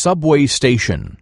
subway station.